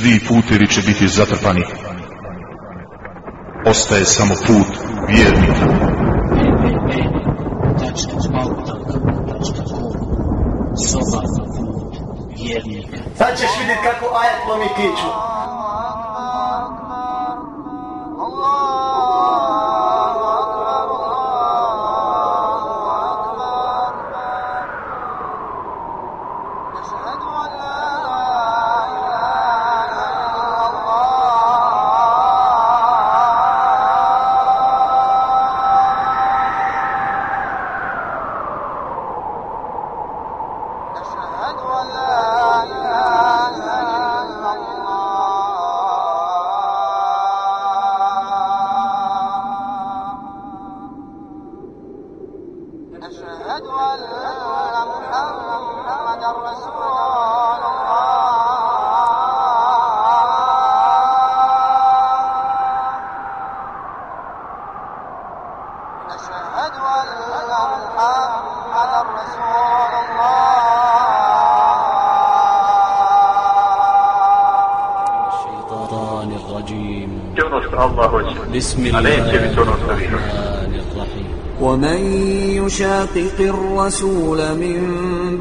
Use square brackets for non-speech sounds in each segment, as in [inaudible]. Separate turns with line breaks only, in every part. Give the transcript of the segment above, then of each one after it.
Svi putevi će biti zatrpani. Ostaje samo put vjernika.
Sad ćeš vidjeti kako ajet lomi kiču.
Allah hoće.
بسم الله
ومن يشاقق الرسول من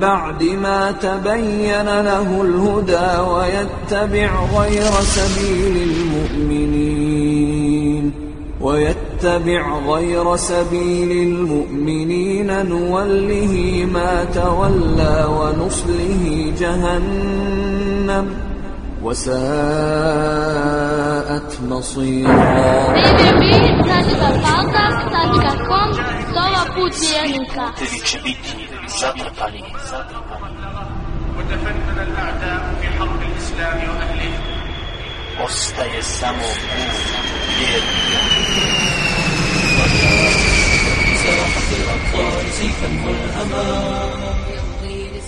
بعد ما تبين له الهدى ويتبع غير سبيل المؤمنين ويتبع غير سبيل المؤمنين نوله ما تولى ونصله جهنم. وساءت مصيرا
www.saltak.com Slova put vjernika.
putevi će biti zatrpani.
وتفنن الأعداء في حرب الإسلام وأهله
Ostaje samo put vjernika.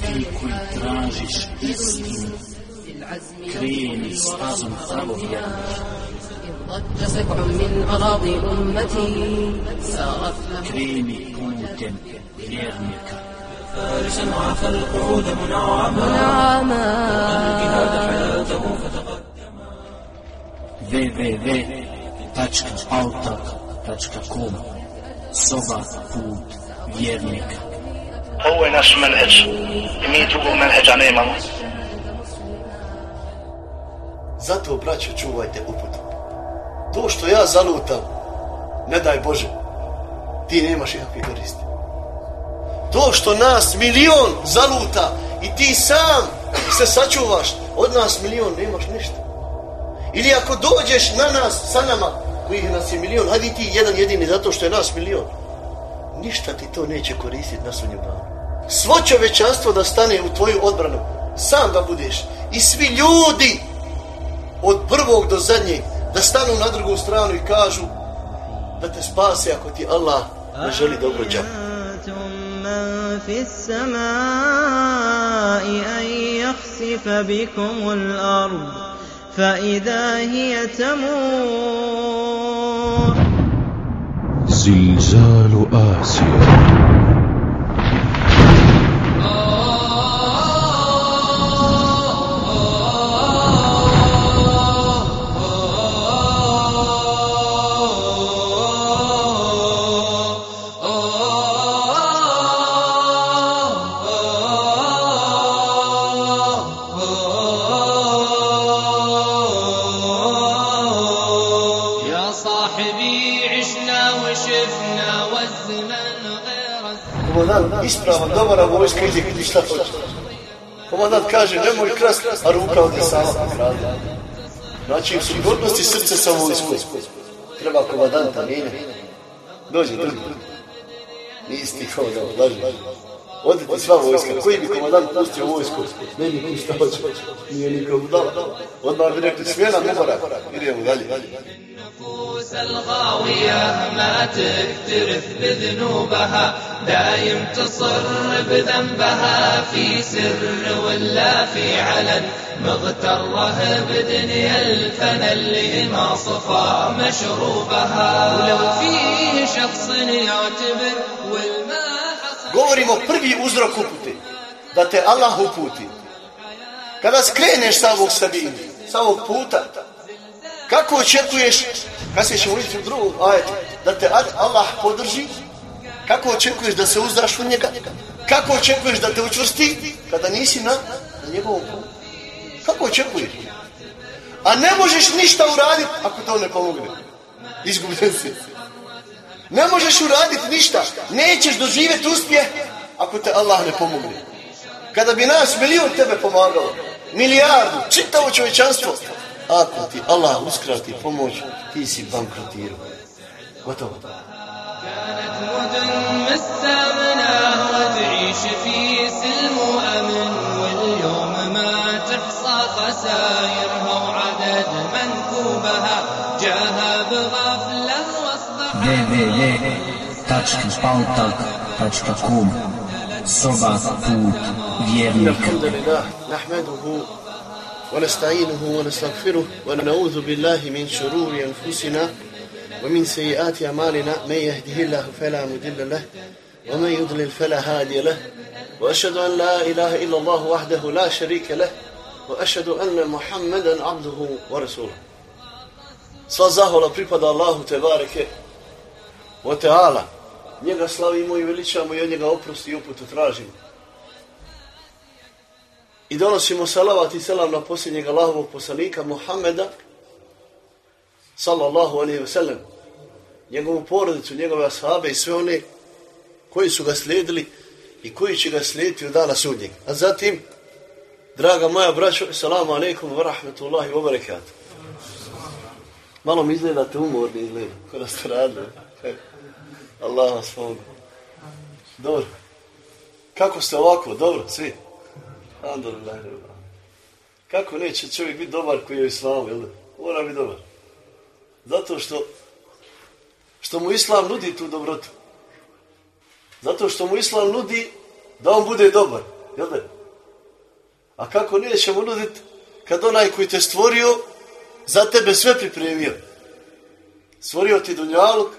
Ti koji tražiš istinu, كريم صام
ضج سبع من أراضي أمتي سارت كريمي
كوتا بنعمك فارسا عفى القعود منعما. منعما. حياته فتقدم www.autak.com Soba put vjernika
Ovo je naš menheđ i mi drugog menheđa nemamo.
Zato, braćo, čuvajte uputu. To što ja zalutam, ne daj Bože, ti nemaš ikakve koristi. To što nas milion zaluta i ti sam se sačuvaš, od nas milion nemaš ništa. Ili ako dođeš na nas, sa nama, kojih nas je milion, hajde ti jedan jedini zato što je nas milion. Ništa ti to neće koristiti na sunjem danu. Svo čovečanstvo da stane u tvoju odbranu, sam da budeš. I svi ljudi, od prvog do zadnjeg, da stanu na drugu stranu i kažu da te spase ako ti Allah ne želi dobro
من في السماء أن يخسف بكم الأرض فإذا هي تمور
زلزال آسيا
ispravan, dobra vojska ide gdje šta hoće. Komadant kaže nemoj krast, a ruka ode sama krade. Znači u suprotnosti srce sa vojskom. Treba komadanta mijenjati. Dođe drugi. Nisi ti komandant, laži. Ode ti sva vojska. Koji bi komadant pustio vojsku? Ne bi ni šta hoće. Nije nikomu dao. Odmah bi rekli smjena ne mora. Idemo dalje.
النفوس الغاوية ما تكترث بذنوبها دايم تصر بذنبها في سر ولا في علن مغتره بدنيا الفنا اللي ما صفى مشروبها ولو فيه شخص يعتبر والما حصل
Govorimo prvi uzrok upute. Da te Allah uputi. Kada skreneš sa ovog sabini, samog puta. Kako očekuješ, kasnije ćemo vidjeti u drugom ajetu, da te Allah podrži, kako očekuješ da se uzdaš u njega, kako očekuješ da te učvrsti kada nisi na, na njegovom putu. Kako očekuješ? A ne možeš ništa uraditi ako to ne pomogne. Izgubljen si. Ne možeš uraditi ništa. Nećeš doživjeti uspjeh ako te Allah ne pomogne. Kada bi nas milijun tebe pomagalo, milijardu, čitavo čovječanstvo, ako ti Allah uskrati pomoć, ti si bankrotirao. Gotovo.
كانت مدن مسامنا وتعيش في سلم وأمن واليوم ما تحصى خسائرها وعدد منكوبها جاها بغفلة واصبح
www.pautalk.com Soba put vjernika
الحمد لله نحمده ونستعينه ونستغفره ونعوذ بالله من شرور أنفسنا ومن سيئات أعمالنا من يهده الله فلا مضل له ومن يضلل فلا هادي له وأشهد أن لا إله إلا الله وحده لا شريك له وأشهد أن محمدا عبده ورسوله Sva zahvala pripada Allahu te bareke. Wa ta'ala. Njega slavimo i veličamo i od njega oprosti i uputu tražimo. I donosimo salavat i selam na posljednjeg Allahovog poslanika Muhammeda sallallahu alaihi ve sellem njegovu porodicu, njegove ashabe i sve one koji su ga slijedili i koji će ga slijediti od dana sudnjeg. A zatim, draga moja braćo, salamu alaikum wa rahmetullahi wa barakatuh. Malo mi izgledate umorni, izgleda, kada ste radili. Allah vas pomogu. Dobro. Kako ste ovako? Dobro, svi? Alhamdulillah. Kako neće čovjek biti dobar koji je u islamu, jel? Mora biti dobar. Zato što što mu islam nudi tu dobrotu. Zato što mu islam nudi da on bude dobar, jel da? A kako neće mu nuditi kad onaj koji te stvorio za tebe sve pripremio. Stvorio ti dunjaluk,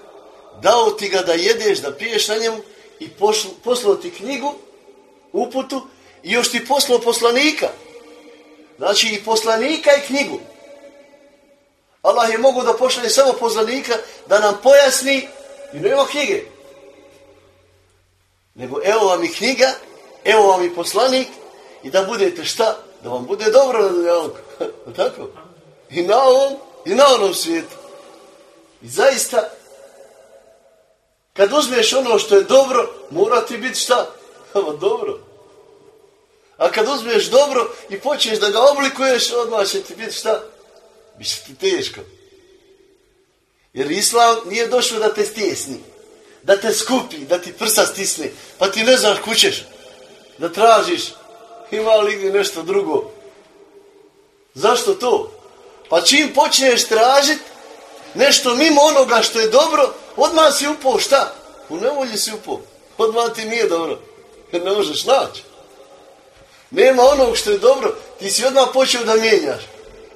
dao ti ga da jedeš, da piješ na njemu i poslao ti knjigu, uputu i još ti poslao poslanika. Znači i poslanika i knjigu. Allah je mogu da pošalje samo poslanika da nam pojasni i nema knjige. Nego evo vam i knjiga, evo vam i poslanik i da budete šta? Da vam bude dobro na. [laughs] Tako? I na ovom, i na onom svijetu. I zaista, kad uzmeš ono što je dobro, mora ti biti šta? [laughs] Dobro. A kad uzmeš dobro i počneš da ga oblikuješ, odmah će ti biti šta? Biće ti teško. Jer Islam nije došao da te stjesni, da te skupi, da ti prsa stisne, pa ti ne znaš kućeš, da tražiš, ima li nešto drugo. Zašto to? Pa čim počneš tražit nešto mimo onoga što je dobro, odmah si upao šta? U nevolji si upao. Odmah ti nije dobro. Jer ne možeš naći. Nema onog što je dobro, ti si odmah počeo da mijenjaš.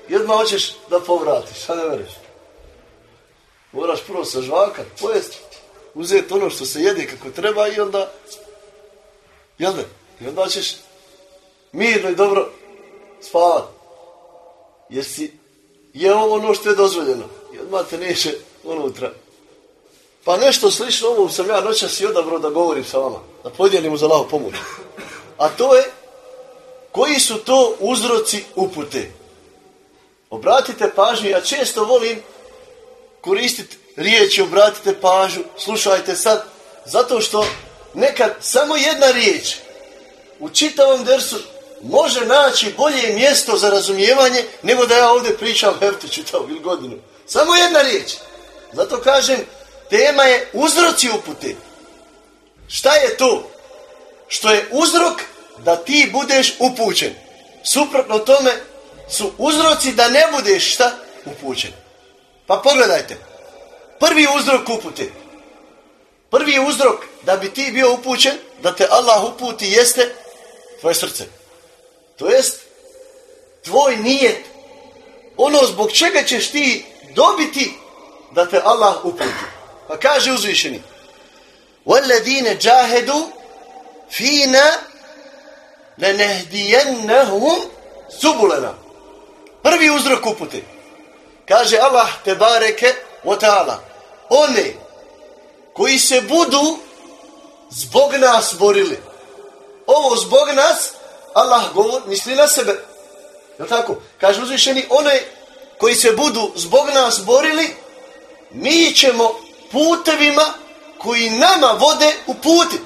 I odmah hoćeš da povratiš, šta ne vereš? Moraš prvo sažvakat, pojesti, uzeti ono što se jede kako treba i onda, jel da? I onda ćeš mirno i dobro spavat. Jer si jeo ono što je dozvoljeno. I odmah te neće unutra. Pa nešto slično ovo sam ja noćas i odabrao da govorim sa vama. Da podijelim za lao pomoć. A to je koji su to uzroci upute. Obratite pažnju, ja često volim koristiti riječi, obratite pažnju, slušajte sad, zato što nekad samo jedna riječ u čitavom dersu može naći bolje mjesto za razumijevanje nego da ja ovdje pričam hefte čitavu ili godinu. Samo jedna riječ. Zato kažem, tema je uzroci upute. Šta je to? Što je uzrok da ti budeš upućen. Suprotno tome su uzroci da ne budeš šta? Upućen. Pa pogledajte. Prvi uzrok upute. Prvi uzrok da bi ti bio upućen, da te Allah uputi jeste tvoje srce. To jest tvoj nijet. Ono zbog čega ćeš ti dobiti da te Allah uputi. Pa kaže uzvišeni. وَالَّذِينَ جَاهَدُوا فِينَا لَنَهْدِيَنَّهُمْ سُبُلَنَا Prvi uzrok upute. Kaže Allah te bareke o ta'ala. One koji se budu zbog nas borili. Ovo zbog nas, Allah govor, misli na sebe. Je tako? Kaže uzvišeni, one koji se budu zbog nas borili, mi ćemo putevima koji nama vode u puti.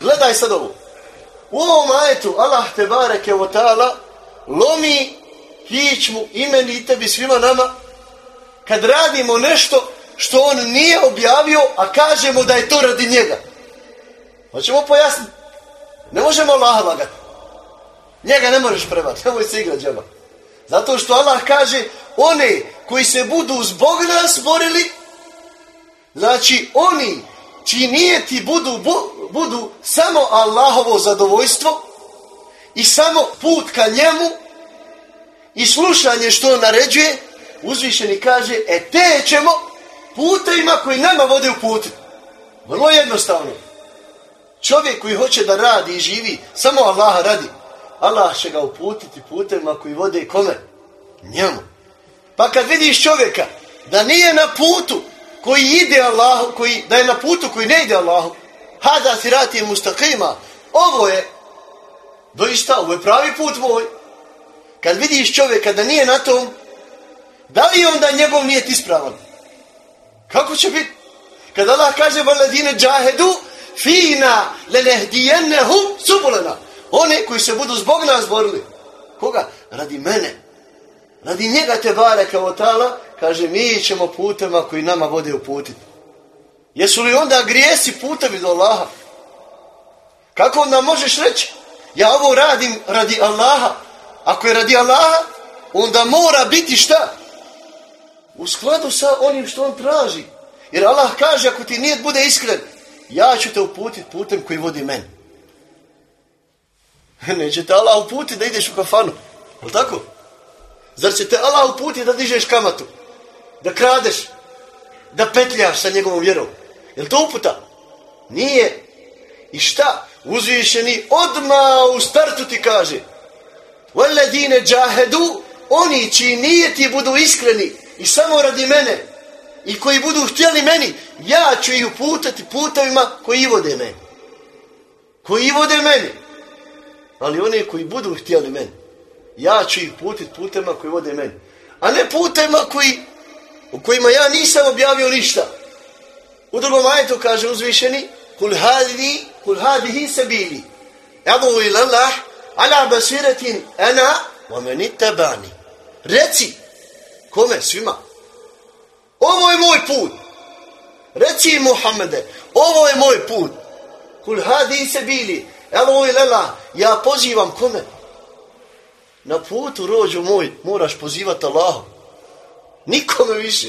Gledaj sad ovo. U ovom ajetu Allah te bareke o ta'ala lomi kičmu i meni i tebi svima nama kad radimo nešto što on nije objavio, a kažemo da je to radi njega. Hoćemo pojasniti? Ne možemo Allah lagati. Njega ne možeš prevati, nemoj se igrati džaba. Zato što Allah kaže, one koji se budu zbog nas borili, znači oni čiji nijeti budu, bu, budu samo Allahovo zadovoljstvo i samo put ka njemu i slušanje što on naređuje, uzvišeni kaže, e te ćemo putevima koji nama vode u put. Vrlo jednostavno. Čovjek koji hoće da radi i živi, samo Allaha radi. Allah će ga uputiti putevima koji vode kome? Njemu. Pa kad vidiš čovjeka da nije na putu koji ide Allahu, koji, da je na putu koji ne ide Allahu, hada sirati mustaqima, ovo je doista, ovo je pravi put moj. Kad vidiš čovjeka da nije na tom, da li onda njegov nijet ispravan? Kako će biti? Kad Allah kaže valadine džahedu, fina lenehdijennehu subulena. One koji se budu zbog nas borili. Koga? Radi mene. Radi njega te bare kao tala, kaže mi ćemo putema koji nama vode uputiti. Jesu li onda grijesi putevi do Allaha? Kako onda možeš reći? Ja ovo radim radi Allaha. Ako je radi Allaha, onda mora biti šta? U skladu sa onim što on traži. Jer Allah kaže, ako ti nijet bude iskren, ja ću te uputiti putem koji vodi meni. [laughs] Neće te Allah uputiti da ideš u kafanu. Je tako? Zar će te Allah uputiti da dižeš kamatu? Da kradeš? Da petljaš sa njegovom vjerom? Je to uputa? Nije. I šta? Uzvišeni odma u startu ti kaže. Valedine džahedu, oni čiji nijeti budu iskreni i samo radi mene i koji budu htjeli meni, ja ću ih uputati putevima koji vode meni. Koji vode meni. Ali one koji budu htjeli meni, ja ću ih putiti putevima koji vode meni. A ne putevima koji, u kojima ja nisam objavio ništa. U drugom ajetu kaže uzvišeni, kul hadihi, kul hadihi sabili. Adu ilallah, ala basiratin ana, wa meni tabani. Reci, kome? Svima. Ovo je moj put. Reci Muhammede, ovo je moj put. Kul hadi se bili. Je lela, ja pozivam kome? Na putu, rođu moj, moraš pozivati Allahu. Nikome više.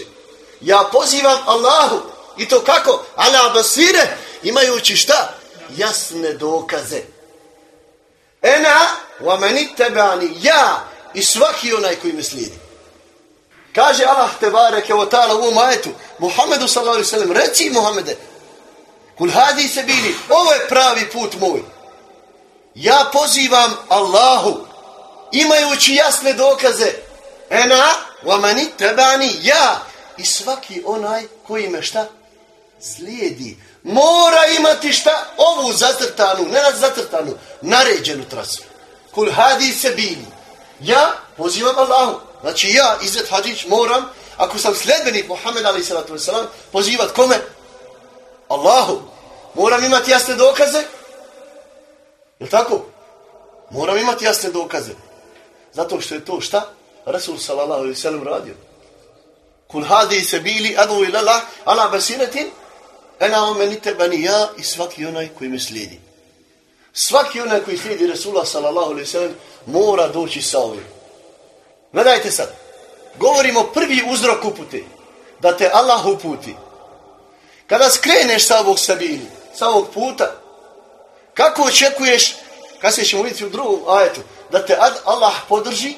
Ja pozivam Allahu. I to kako? Ala basire, imajući šta? Jasne dokaze. Ena, wa tebani, ja i svaki onaj koji me slijedi. Kaže Allah te bareke o ta'ala u ovom ajetu, Muhammedu sallallahu alaihi sallam, reci Muhammede, kul hadi se bili, ovo je pravi put moj. Ja pozivam Allahu, imajući jasne dokaze, ena, wa mani tebani, ja, i svaki onaj koji me šta? Slijedi. Mora imati šta? Ovu zacrtanu, ne nad zacrtanu, naređenu trasu. Kul hadi se bili. Ja pozivam Allahu. Znači ja, Izet Hadžić, moram, ako sam sledbenik Muhammed alaih sallatu wasalam, pozivat kome? Allahu. Moram imati jasne dokaze. Je tako? Moram imati jasne dokaze. Zato što je to šta? Rasul sallallahu alaihi sallam radio. Kul hadi se bili adu ila Allah ala basiretin ena omenite bani ja i svaki onaj koji me slijedi. Svaki onaj koji slijedi Rasula sallallahu alaihi sallam mora doći sa ovim. Gledajte sad. Govorimo prvi uzrok upute. Da te Allah uputi. Kada skreneš sa ovog sabili, sa ovog puta, kako očekuješ, kad se ćemo vidjeti u drugom ajetu, da te Allah podrži,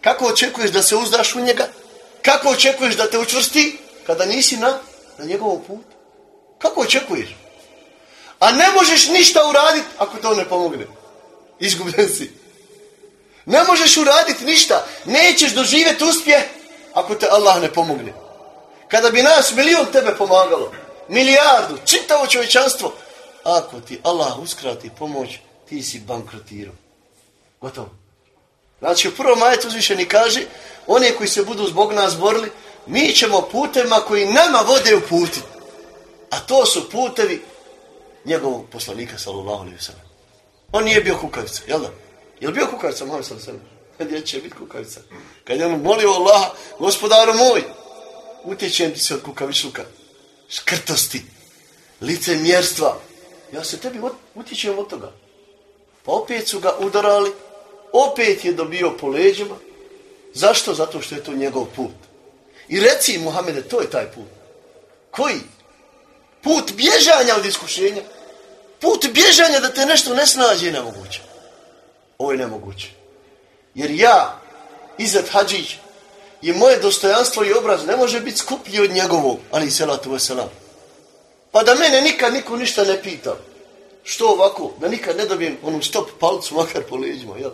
kako očekuješ da se uzdaš u njega, kako očekuješ da te učvrsti, kada nisi na, na njegovom putu. Kako očekuješ? A ne možeš ništa uraditi ako to ne pomogne. Izgubljen si. Ne možeš uraditi ništa. Nećeš doživjeti uspjeh ako te Allah ne pomogne. Kada bi nas milion tebe pomagalo, milijardu, čitavo čovječanstvo, ako ti Allah uskrati pomoć, ti si bankrotirao. Gotovo. Znači u prvom majetu uzvišeni kaže, one koji se budu zbog nas borili, mi ćemo putevima koji nama vode u puti. A to su putevi njegovog poslanika, sallallahu alaihi sallam. On nije bio kukavica, jel da? Je li bio kukavica, Muhammed sallallahu alaihi? Kad će biti kukavica? Kad je on molio Allaha, gospodaru moj, utječem ti se od kukavičluka, škrtosti, licemjerstva. Ja se tebi utječem od toga. Pa opet su ga udarali, opet je dobio po leđima. Zašto? Zato što je to njegov put. I reci Muhammede, to je taj put. Koji? Put bježanja od iskušenja. Put bježanja da te nešto ne snađe je nemoguće. Ovo je nemoguće. Jer ja, Izet Hadžić, i moje dostojanstvo i obraz ne može biti skuplji od njegovog, ali i selatu veselam. Pa da mene nikad niko ništa ne pita. Što ovako? Da nikad ne dobijem onu stop palcu makar po leđima, jel?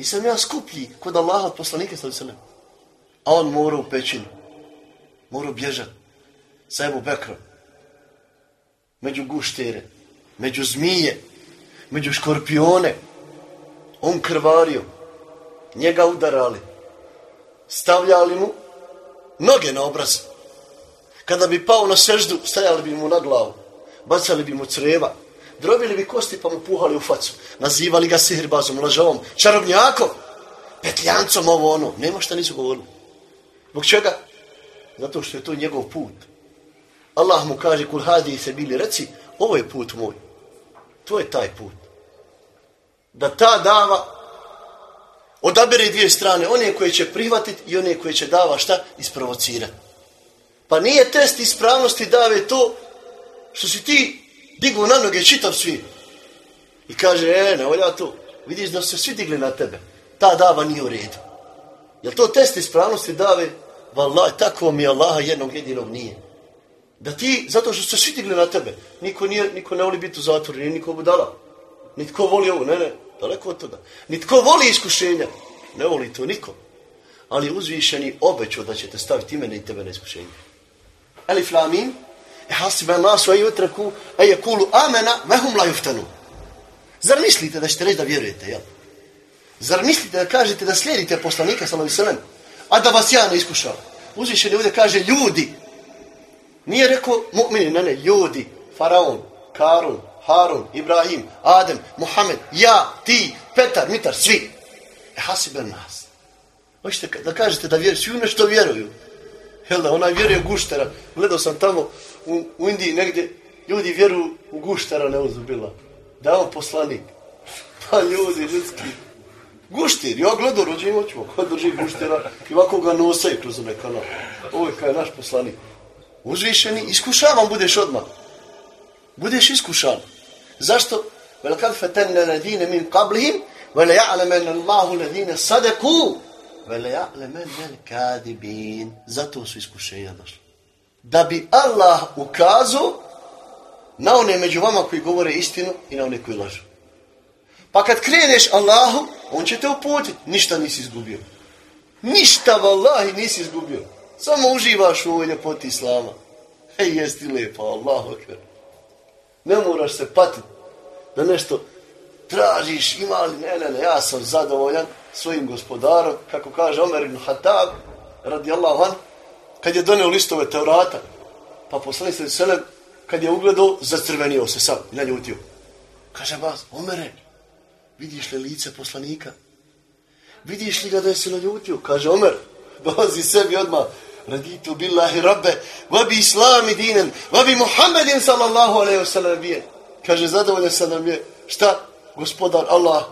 Nisam ja skuplji kod Allaha od poslanika sallallahu alejhi. A on mora u pećinu. Mora bježat. Sa Ebu. Među guštere. Među zmije. Među škorpione. On krvario. Njega udarali. Stavljali mu noge na obraz. Kada bi pao na seždu, stajali bi mu na glavu. Bacali bi mu creva. Drobili bi kosti pa mu puhali u facu. Nazivali ga sihirbazom, lažovom, čarobnjakom, petljancom, ovo ono. Nema šta nisu govorili. Zbog čega? Zato što je to njegov put. Allah mu kaže, kul hadi se bili, reci, ovo je put moj. To je taj put. Da ta dava odabere dvije strane, one koje će prihvatiti i one koje će dava šta? Isprovocirati. Pa nije test ispravnosti dave to što si ti digu na noge čitav svijet. I kaže, e, ne volja to. Vidiš da su se svi digli na tebe. Ta dava nije u redu. Jel to test ispravnosti dave? Wallahi, tako mi Allaha jednog jedinog nije. Da ti, zato što su se svi digli na tebe, niko, nije, niko ne voli biti u zatvoru, nije niko budala. Nitko voli ovo, ne, ne, daleko od toga. Nitko voli iskušenja, ne voli to niko. Ali uzvišeni obećao da ćete staviti imene i tebe na iskušenje. Alif lamim, e hasiba nasu aj utraku, aj jakulu amena, vehum la juftanu. Zar mislite da ćete reći da vjerujete, jel? Zar mislite da kažete da slijedite poslanika, sellem, a da vas ja ne iskušam? Uzvišeni ovdje kaže ljudi. Nije rekao mu'mini, ne, ne, ljudi. Faraon, Karun, Harun, Ibrahim, Adem, Muhammed, ja, ti, Petar, Mitar, svi. E hasibe nas. Hoćete da kažete da vjeruju, svi u nešto vjeruju. Jel da, onaj vjeruje guštera. Gledao sam tamo u, u Indiji negdje, ljudi vjeruju u guštera, ne uzubila. Da je on poslanik. [laughs] Pa ljudi, ljudski. Guštir, ja gledao rođenje očima, ko drži guštera i ovako ga nosaju kroz onaj kanal. Ovo je kaj naš poslanik. Uzvišeni, iskušavan budeš odmah. Budeš iskušan. Zašto? Min qablihim, vel ja'lemen Allahu ladine sadeku, vel ja'lemen vel kadibin. Zato su iskušenja došla. Da bi Allah ukazao na one među vama koji govore istinu i na one koji lažu. Pa kad kreneš Allahu, on će te uputiti. Ništa nisi izgubio. Ništa, vallahi, nisi izgubio. Samo uživaš u ovoj ljepoti Islama. Hej, jesti lijepo, Allahu. Ne moraš se patiti da nešto tražiš, ima li, ne, ne, ne, ja sam zadovoljan svojim gospodarom, kako kaže Omer ibn Hatab, radijallahu an, kad je donio listove Teorata, pa poslanik se selem, kad je ugledao, zacrvenio se sam, naljutio. Kaže bas, Omere, vidiš li lice poslanika? Vidiš li ga da je se naljutio? Kaže Omer, dolazi sebi odmah, raditu billahi rabbe, vabi islami dinen, vabi Muhammedin sallallahu alaihi wa sallam bije. Kaže, zadovoljan sam nam je, šta? Gospodar Allah,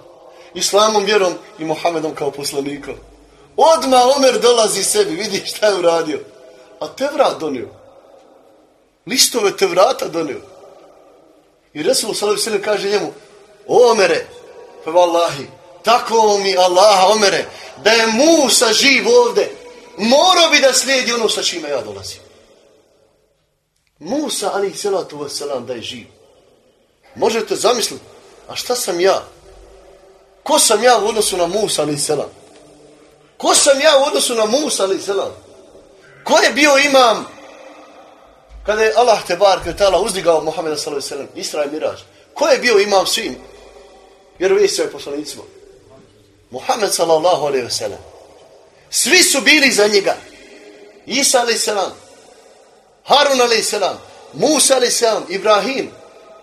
islamom, vjerom i Muhammedom kao poslanikom. Odmah Omer dolazi sebi, vidi šta je uradio. A te vrat donio. Listove te vrata donio. I Resul wa sallam kaže njemu, Omere, pa vallahi, tako mi Allaha Omere, da je Musa živ ovde, morao bi da slijedi ono sa čime ja dolazim. Musa, ali salatu wasalam, da je živ. Možete zamisliti, a šta sam ja? Ko sam ja u odnosu na Musa ali selam? Ko sam ja u odnosu na Musa ali selam? Ko je bio imam kada je Allah te bar uzdigao Muhammeda sallallahu alejhi ve Isra i Miraž? Ko je bio imam svim vjerovjesnicima i poslanicima? Muhammed sallallahu alejhi ve sellem. Svi su bili za njega. Isa selam, Harun alejhi selam, Musa alejhi selam, Ibrahim.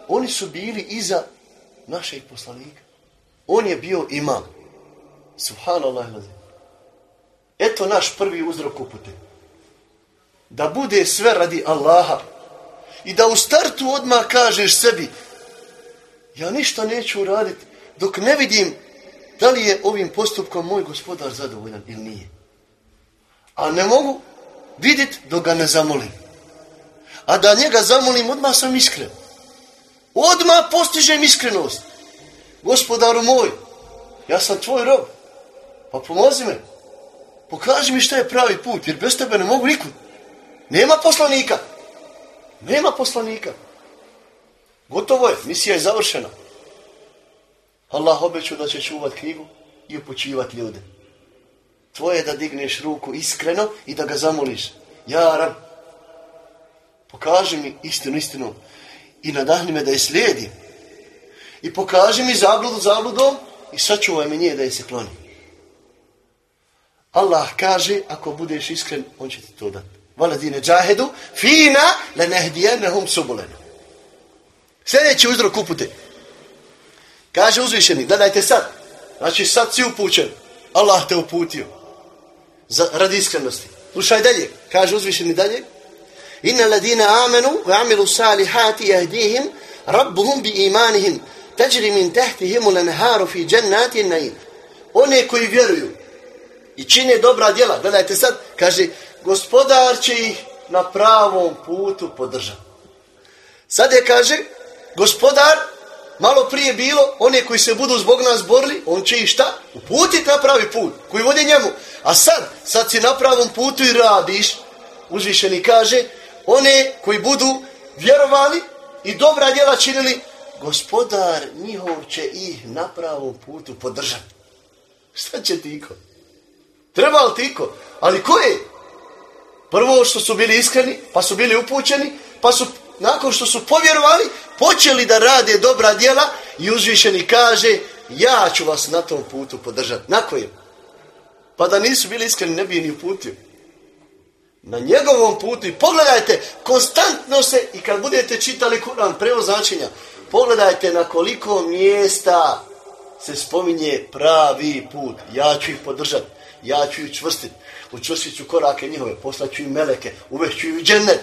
Oni su bili iza našeg poslanika. On je bio imam. Subhanallah. Eto naš prvi uzrok upute. Da bude sve radi Allaha. I da u startu odmah kažeš sebi ja ništa neću uraditi dok ne vidim da li je ovim postupkom moj gospodar zadovoljan ili nije. A ne mogu vidjeti dok ga ne zamolim. A da njega zamolim, odmah sam iskren. Odmah postižem iskrenost. Gospodaru moj, ja sam tvoj rob. Pa pomozi me. Pokaži mi šta je pravi put, jer bez tebe ne mogu nikud. Nema poslanika. Nema poslanika. Gotovo je, misija je završena. Allah obećao da će čuvat knjigu i upućivat ljude. Tvoje je da digneš ruku iskreno i da ga zamoliš. Ja, rab, pokaži mi istinu, istinu i nadahni me da je slijedim. I pokaži mi zabludu zabludom i sačuvaj me nje da je se kloni. Allah kaže, ako budeš iskren, on će ti to dati. Valadine džahedu, fina le nehdijenehum subulenu. Sljedeći uzrok upute. Kaže uzvišeni, gledajte sad. Znači sad si upućen. Allah te uputio. Za, radi iskrenosti. Slušaj dalje. Kaže uzvišeni dalje. Inna ladina amenu wa amilu salihati jahdihim rabbuhum bi imanihim teđri min tehtihimu leneharu fi džennati naim. One koji vjeruju i čine dobra djela. Gledajte sad. Kaže, gospodar će ih na pravom putu podržati. Sad je kaže, gospodar malo prije bilo, one koji se budu zbog nas borili, on će ih šta? Uputiti na pravi put, koji vodi njemu. A sad, sad si na pravom putu i radiš, uzvišeni kaže, one koji budu vjerovali i dobra djela činili, gospodar njihov će ih na pravom putu podržati. Šta će tiko? Treba li tiko? Ali ko je? Prvo što su bili iskreni, pa su bili upućeni, pa su nakon što su povjerovali, počeli da rade dobra djela i uzvišeni kaže, ja ću vas na tom putu podržati. Na kojem? Pa da nisu bili iskreni, ne bi ni uputio. Na njegovom putu i pogledajte, konstantno se, i kad budete čitali Kur'an, prevo značenja, pogledajte na koliko mjesta se spominje pravi put. Ja ću ih podržati, ja ću ih čvrstiti, učvrstit ću korake njihove, poslaću im meleke, uvešću u džennet,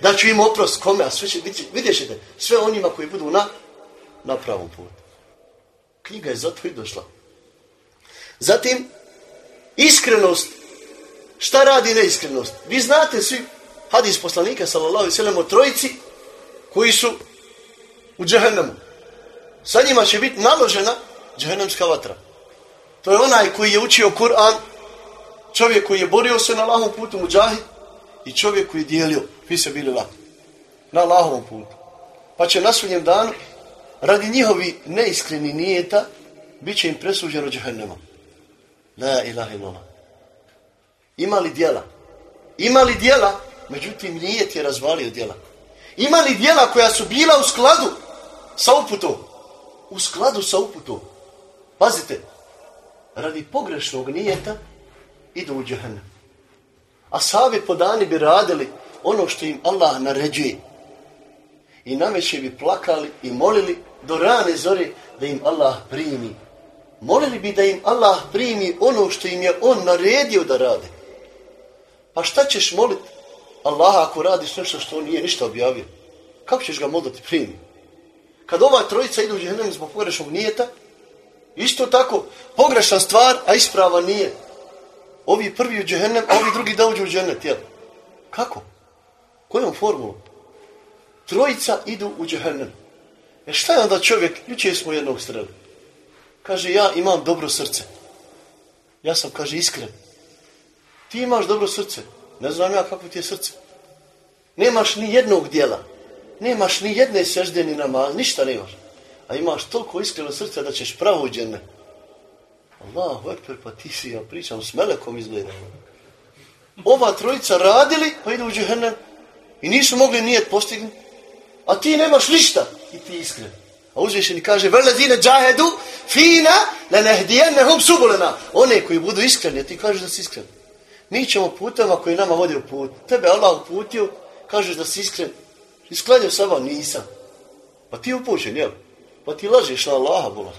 da ću im oprost kome, a sve će vidjet ćete, sve onima koji budu na, na pravom putu. Knjiga je zato i došla. Zatim, iskrenost. Šta radi neiskrenost? Vi znate svi hadis poslanika, sallallahu alaihi sallam, o trojici koji su u džehennemu. Sa njima će biti naložena džehennemska vatra. To je onaj koji je učio Kur'an, čovjek koji je borio se na lahom putu muđahid i čovjek koji je dijelio vi se bili lako. Na Allahovom putu. Pa će na sudnjem danu, radi njihovi neiskreni nijeta, bit će im presuđeno džahennema. La ilaha illallah. Ima li dijela? Ima li dijela? Međutim, nijet je razvalio dijela. Ima li dijela koja su bila u skladu sa uputom? U skladu sa uputom. Pazite, radi pogrešnog nijeta idu u. A savi po dani bi radili ono što im Allah naređuje. I nameće bi plakali i molili do rane zore da im Allah primi. Molili bi da im Allah primi ono što im je On naredio da rade. Pa šta ćeš moliti Allah ako radiš nešto što On nije ništa objavio? Kako ćeš ga moliti primi? Kad ova trojica idu u džehennem zbog pogrešnog nijeta, isto tako, pogrešna stvar, a isprava nije. Ovi prvi u džehennem, a ovi drugi da uđu u džennet, jel? Kako? Kojom formulom? Trojica idu u džehennem. E šta je onda čovjek, jučer smo jednog streli. Kaže, ja imam dobro srce. Ja sam, kaže, iskren. Ti imaš dobro srce. Ne znam ja kako ti je srce. Nemaš ni jednog dijela. Nemaš ni jedne sežde ni namaz. Ništa nemaš. A imaš toliko iskreno srce da ćeš pravo u džene. Allahu ekber, pa ti si, ja pričam, s melekom izgleda. Ova trojica radili, pa idu u džehennem i nisu mogli nijet postignuti. A ti nemaš ništa i ti iskren. A uzvišeni kaže, veledine džahedu fina ne nehdijennehum subulena. One koji budu iskreni, a ti kažeš da si iskren. Mi ćemo putama koji nama vode u put. Tebe Allah uputio, kažeš da si iskren. Isklanio sama, nisam. Pa ti upućen, jel? Pa ti lažeš na Allaha, bola.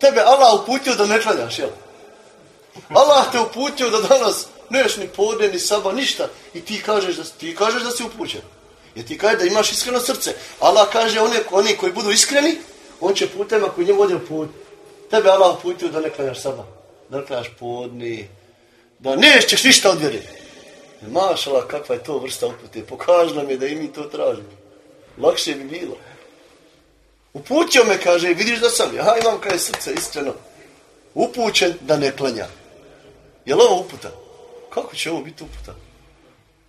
Tebe Allah uputio da ne klanjaš, jel? Allah te uputio da danas neš ni podne, ni saba, ništa. I ti kažeš da, ti kažeš da si upućen. Jer ti kaže da imaš iskreno srce. Allah kaže one, oni koji budu iskreni, on će putema koji njemu vode u put. Tebe Allah uputio da ne klanjaš saba. Da ne klanjaš podni. Da nećeš ništa od vjere. Mašala, kakva je to vrsta upute. Pokaži nam je da i mi to tražimo. Lakše bi bilo. Uputio me, kaže, vidiš da sam, ja imam kaj srce iskreno. Upućen da ne klanja. Je li ovo uputa? Kako će ovo biti uputa?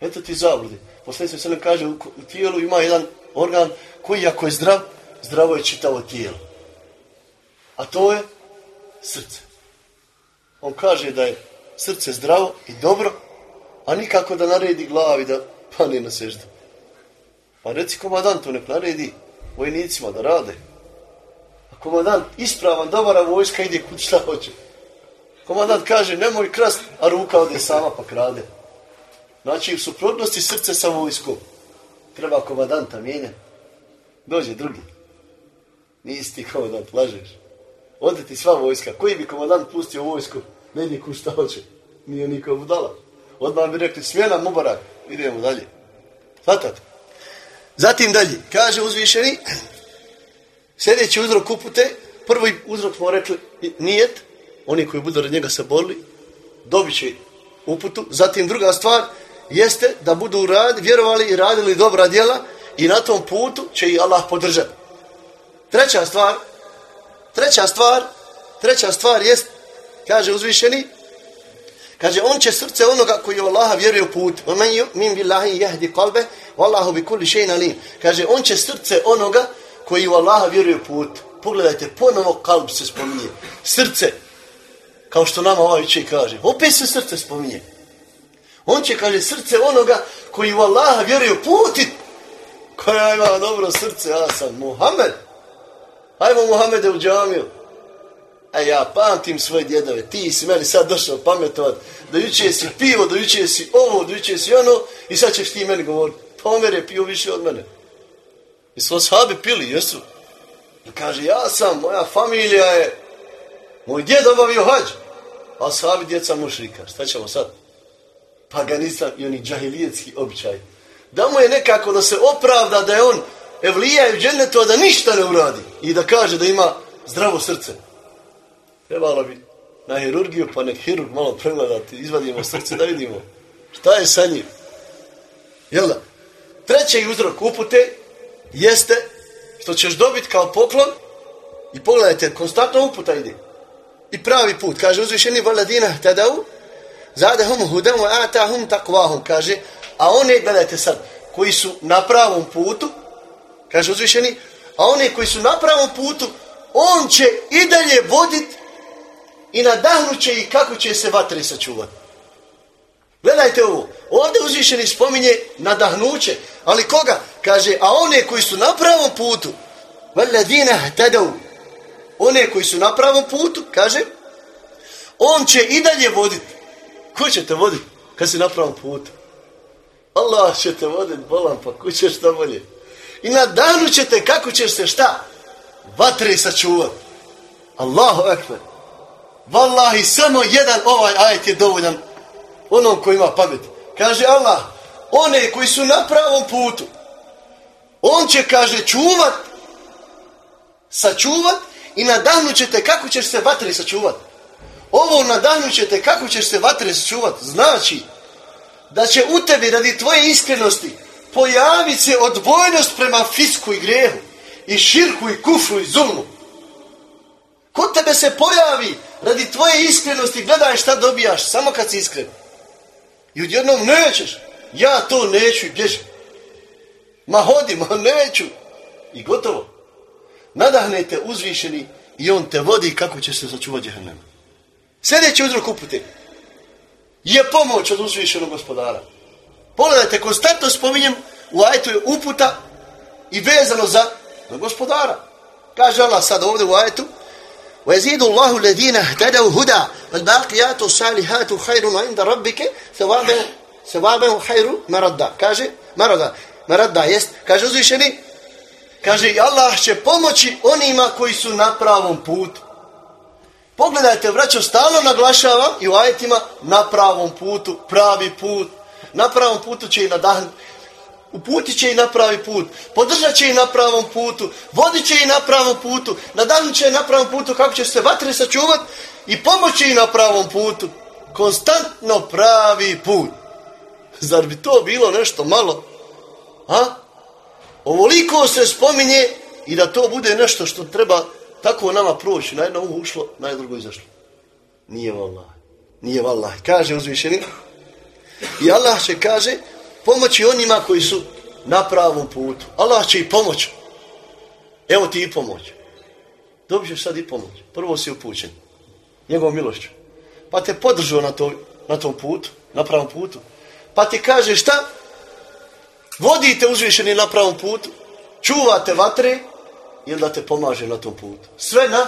Eto ti zabludi. Posljedno se ne kaže, u, tijelu ima jedan organ koji ako je zdrav, zdravo je čitavo tijelo. A to je srce. On kaže da je srce zdravo i dobro, a nikako da naredi glavi da pane na seždu. Pa reci komadantu nek naredi vojnicima da rade. A komandant ispravan, dobara vojska ide kud šta hoće. Komandant kaže nemoj krast, a ruka ode sama pa krade. Znači u suprotnosti srce sa vojskom. Treba komandanta mijenjati. Dođe drugi. Nisi ti komandant, lažeš. Ode ti sva vojska. Koji bi komandant pustio vojsku? Ne ide šta hoće. Nije niko budala. Odmah bi rekli smjena Mubarak. Idemo dalje. Svatate? Zatim dalje. Kaže uzvišeni. Sljedeći uzrok upute. Prvi uzrok smo rekli nijet. Oni koji budu od njega se borili. Dobit će uputu. Zatim druga stvar jeste da budu rad, vjerovali i radili dobra djela i na tom putu će i Allah podržati. Treća stvar, treća stvar, treća stvar jest, kaže uzvišeni, Kaže, on će srce onoga koji je Allaha vjeruje u put. Min billahi jahdi kalbe, wallahu bi kulli še'in alim. Kaže, on će srce onoga koji u Allaha vjeruje u put. Pogledajte, ponovo kalb se spominje. Srce, kao što nama ovaj će kaže. Opet se srce spominje. On će, kaže, srce onoga koji u Allaha vjeruje u put. Koja ima dobro srce, ja sam Muhammed. Hajmo Muhammede u džamiju. A ja pamtim svoje djedove. Ti si meni sad došao pametovat. Da juče si pivo, da juče si ovo, da juče si ono. I sad ćeš ti meni govoriti. Pomer je pio više od mene. I su sahabi pili, jesu. I kaže, ja sam, moja familija je, moj djed obavio hađ. A sahabi djeca mušrika. Šta ćemo sad? paganizam i oni džahilijetski običaj. Da mu je nekako da se opravda da je on evlija i džennetu, a da ništa ne uradi. I da kaže da ima zdravo srce. Trebalo bi na hirurgiju, pa nek hirurg malo pregledati, izvadimo srce da vidimo šta je sa njim. Jel da? Treći uzrok upute jeste što ćeš dobiti kao poklon i pogledajte, konstantno uputa ide. I pravi put. Kaže uzvišeni valadina tadau, zadahum hudem wa atahum takvahum, kaže, a one, gledajte sad, koji su na pravom putu, kaže uzvišeni, a one koji su na pravom putu, on će i dalje vodit i nadahnuće i kako će se vatre sačuvati. Gledajte ovo, ovdje uzvišeni spominje nadahnuće, ali koga? Kaže, a one koji su na pravom putu, valadina tadau, one koji su na pravom putu, kaže, on će i dalje voditi. Ko će te voditi kad si na pravom putu? Allah će te voditi bolan, pa ko ćeš to bolje? I na danu ćete kako ćeš se šta? Vatre sačuvati. Allahu ekber. Wallahi, samo jedan ovaj ajet je dovoljan onom koji ima pamet. Kaže Allah, one koji su na pravom putu, on će, kaže, čuvat, sačuvat i nadahnut ćete kako ćeš se vatri sačuvat. Ovo nadahnut ćete kako ćeš se vatre sačuvat. Znači, da će u tebi radi tvoje iskrenosti pojaviti se odbojnost prema fisku i grehu i širku i kufru i zulmu. Kod tebe se pojavi radi tvoje iskrenosti, gledaj šta dobijaš, samo kad si iskren. I odjednom nećeš, ja to neću i bježim. Ma hodi, ma neću. I gotovo. Nadahnete uzvišeni i on te vodi kako će se sačuvati džehennema. Sljedeći uzrok upute je pomoć od uzvišenog gospodara. Pogledajte, konstantno spominjem u ajetu je uputa i vezano za, za gospodara. Kaže Allah sad ovdje u ajetu ويزيد الله الذين اهتدوا هدى والباقيات الصالحات خير عند ربك ثوابا ثوابا خير مردا kaže marada marada jest kaže uzvišeni kaže i Allah će pomoći onima koji su na pravom putu Pogledajte, vraćam, stalno naglašavam i u ajetima na pravom putu, pravi put. Na pravom putu će i nadahnuti. Uputit će i na pravi put. Podržat će i na pravom putu. Vodit će i na pravom putu. Nadahnut će i na pravom putu kako će se vatre sačuvat i pomoći i na pravom putu. Konstantno pravi put. Zar bi to bilo nešto malo? A? Ovoliko se spominje i da to bude nešto što treba tako nama proći. Na jedno ušlo, na drugo izašlo. Nije vallah. Nije vallah. Kaže uzvišeni. I Allah će kaže pomoći onima koji su na pravom putu. Allah će i pomoć. Evo ti i pomoć. Dobit ćeš sad i pomoć. Prvo si upućen. Njegovom milošću. Pa te podržao na, to, na tom putu, na pravom putu. Pa ti kaže šta? Vodite uzvišeni na pravom putu. Čuvate vatre ili da te pomaže na tom putu. Sve na,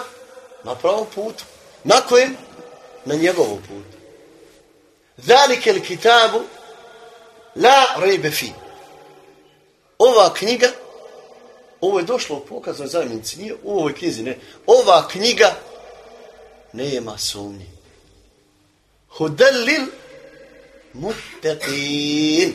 na pravom putu. Na kojem? Na njegovom putu. Zalike li kitabu la rejbe fi. Ova knjiga, ovo je došlo u pokaznoj zamjenici, nije u ovoj knjizi, ne. Ova knjiga nema sumnje. Hudellil muttaqin.